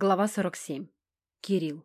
Глава 47. Кирилл.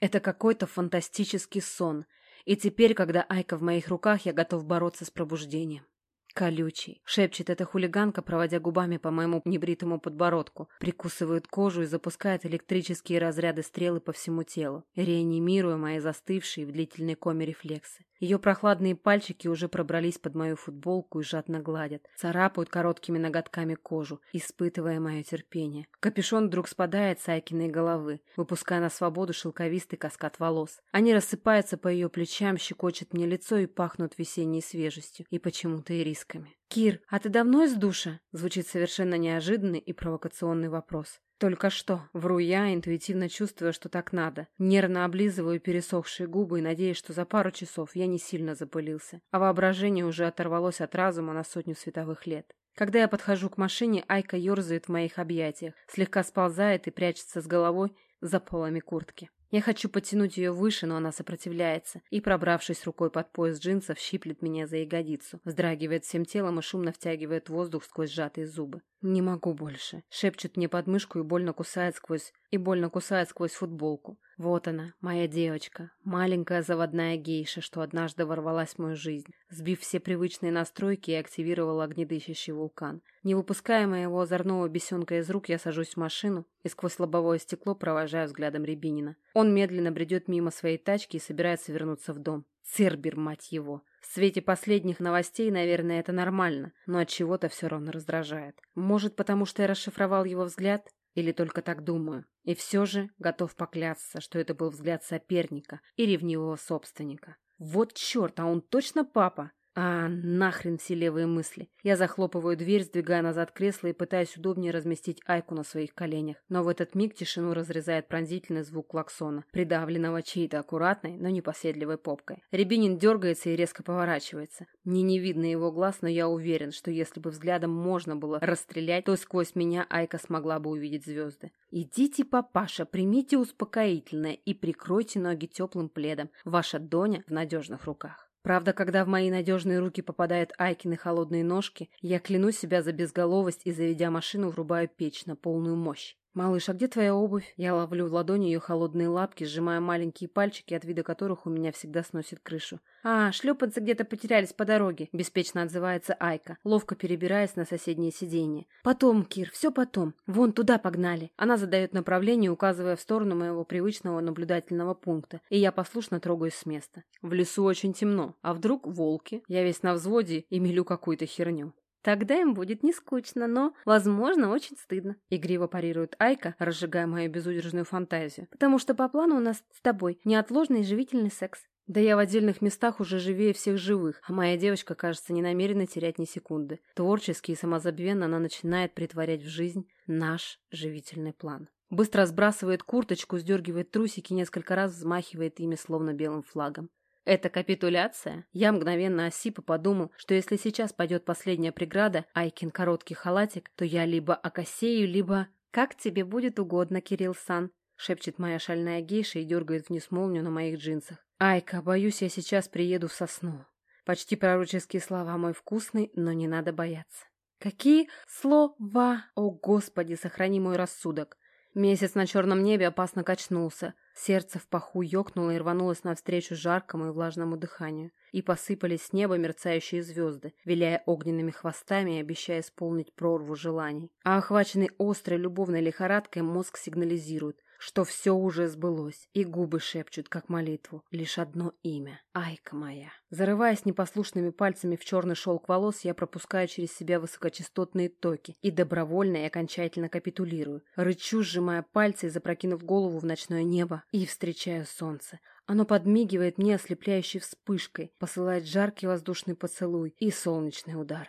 Это какой-то фантастический сон, и теперь, когда Айка в моих руках, я готов бороться с пробуждением. Колючий, шепчет эта хулиганка, проводя губами по моему небритому подбородку, прикусывает кожу и запускает электрические разряды стрелы по всему телу, реанимируя мои застывшие в длительной коме рефлексы. Ее прохладные пальчики уже пробрались под мою футболку и жадно гладят, царапают короткими ноготками кожу, испытывая мое терпение. Капюшон вдруг спадает с Айкиной головы, выпуская на свободу шелковистый каскад волос. Они рассыпаются по ее плечам, щекочут мне лицо и пахнут весенней свежестью и почему-то и рисками. «Кир, а ты давно из душа?» Звучит совершенно неожиданный и провокационный вопрос. Только что, вру я, интуитивно чувствуя, что так надо. Нервно облизываю пересохшие губы и надеюсь, что за пару часов я не сильно запылился. А воображение уже оторвалось от разума на сотню световых лет. Когда я подхожу к машине, Айка ерзает в моих объятиях, слегка сползает и прячется с головой за полами куртки. Я хочу потянуть ее выше, но она сопротивляется, и, пробравшись рукой под пояс джинсов, щиплет меня за ягодицу, вздрагивает всем телом и шумно втягивает воздух сквозь сжатые зубы. «Не могу больше», — шепчет мне под мышку и больно кусает сквозь... и больно кусает сквозь футболку. Вот она, моя девочка, маленькая заводная гейша, что однажды ворвалась в мою жизнь, сбив все привычные настройки и активировала огнедыщащий вулкан. Не выпуская моего озорного бесенка из рук, я сажусь в машину и сквозь лобовое стекло провожаю взглядом Рябинина. Он медленно бредет мимо своей тачки и собирается вернуться в дом. Цербер, мать его. В свете последних новостей, наверное, это нормально, но от чего-то все равно раздражает. Может, потому что я расшифровал его взгляд? Или только так думаю. И все же готов поклясться, что это был взгляд соперника и ревнивого собственника. Вот черт, а он точно папа? А, нахрен все левые мысли. Я захлопываю дверь, сдвигая назад кресло и пытаюсь удобнее разместить Айку на своих коленях. Но в этот миг тишину разрезает пронзительный звук клаксона, придавленного чьей-то аккуратной, но непоседливой попкой. Рябинин дергается и резко поворачивается. Мне не видно его глаз, но я уверен, что если бы взглядом можно было расстрелять, то сквозь меня Айка смогла бы увидеть звезды. «Идите, папаша, примите успокоительное и прикройте ноги теплым пледом. Ваша Доня в надежных руках». Правда, когда в мои надежные руки попадают Айкины холодные ножки, я кляну себя за безголовость и, заведя машину, врубаю печь на полную мощь. «Малыш, а где твоя обувь?» Я ловлю в ладони ее холодные лапки, сжимая маленькие пальчики, от вида которых у меня всегда сносит крышу. «А, шлепанцы где-то потерялись по дороге», — беспечно отзывается Айка, ловко перебираясь на соседнее сиденье. «Потом, Кир, все потом. Вон туда погнали». Она задает направление, указывая в сторону моего привычного наблюдательного пункта, и я послушно трогаюсь с места. В лесу очень темно, а вдруг волки? Я весь на взводе и мелю какую-то херню. Тогда им будет не скучно, но, возможно, очень стыдно. Игриво парирует Айка, разжигая мою безудержную фантазию. Потому что по плану у нас с тобой неотложный живительный секс. Да я в отдельных местах уже живее всех живых, а моя девочка, кажется, не намерена терять ни секунды. Творчески и самозабвенно она начинает притворять в жизнь наш живительный план. Быстро сбрасывает курточку, сдергивает трусики, несколько раз взмахивает ими словно белым флагом. Это капитуляция? Я мгновенно осип и подумал, что если сейчас пойдет последняя преграда, Айкин короткий халатик, то я либо окосею, либо... «Как тебе будет угодно, Кирилл-сан», — шепчет моя шальная гейша и дергает вниз молнию на моих джинсах. «Айка, боюсь, я сейчас приеду в сосну». Почти пророческие слова мой вкусный, но не надо бояться. Какие слова! О, Господи, сохрани мой рассудок! Месяц на черном небе опасно качнулся. Сердце в паху ёкнуло и рванулось навстречу жаркому и влажному дыханию. И посыпались с неба мерцающие звезды, виляя огненными хвостами и обещая исполнить прорву желаний. А охваченный острой любовной лихорадкой мозг сигнализирует что все уже сбылось, и губы шепчут, как молитву, лишь одно имя — Айка моя. Зарываясь непослушными пальцами в черный шелк волос, я пропускаю через себя высокочастотные токи и добровольно и окончательно капитулирую. Рычу, сжимая пальцы и запрокинув голову в ночное небо, и встречаю солнце. Оно подмигивает мне ослепляющей вспышкой, посылает жаркий воздушный поцелуй и солнечный удар.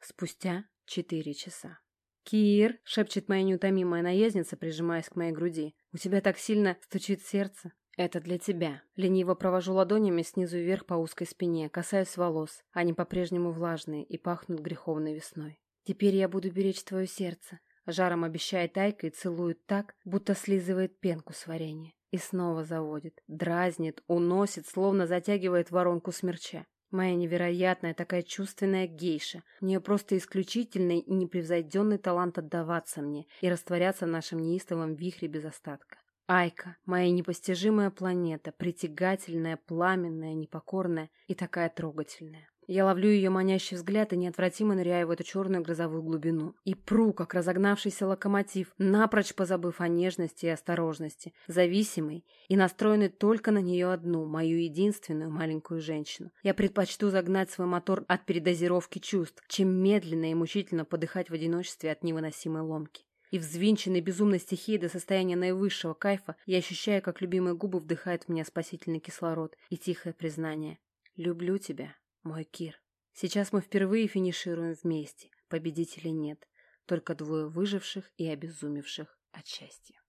Спустя четыре часа. «Кир!» — шепчет моя неутомимая наездница, прижимаясь к моей груди. «У тебя так сильно стучит сердце?» «Это для тебя». Лениво провожу ладонями снизу вверх по узкой спине, касаюсь волос. Они по-прежнему влажные и пахнут греховной весной. «Теперь я буду беречь твое сердце», — жаром обещает Айка и целует так, будто слизывает пенку с варенья. И снова заводит, дразнит, уносит, словно затягивает воронку смерча. Моя невероятная, такая чувственная гейша. У нее просто исключительный и непревзойденный талант отдаваться мне и растворяться в нашем неистовом вихре без остатка. Айка, моя непостижимая планета, притягательная, пламенная, непокорная и такая трогательная. Я ловлю ее манящий взгляд и неотвратимо ныряю в эту черную грозовую глубину. И пру, как разогнавшийся локомотив, напрочь позабыв о нежности и осторожности, зависимый и настроенный только на нее одну, мою единственную маленькую женщину. Я предпочту загнать свой мотор от передозировки чувств, чем медленно и мучительно подыхать в одиночестве от невыносимой ломки. И взвинченной безумной стихии до состояния наивысшего кайфа я ощущаю, как любимые губы вдыхают в меня спасительный кислород и тихое признание. «Люблю тебя». Мой Кир. Сейчас мы впервые финишируем вместе. Победителей нет. Только двое выживших и обезумевших от счастья.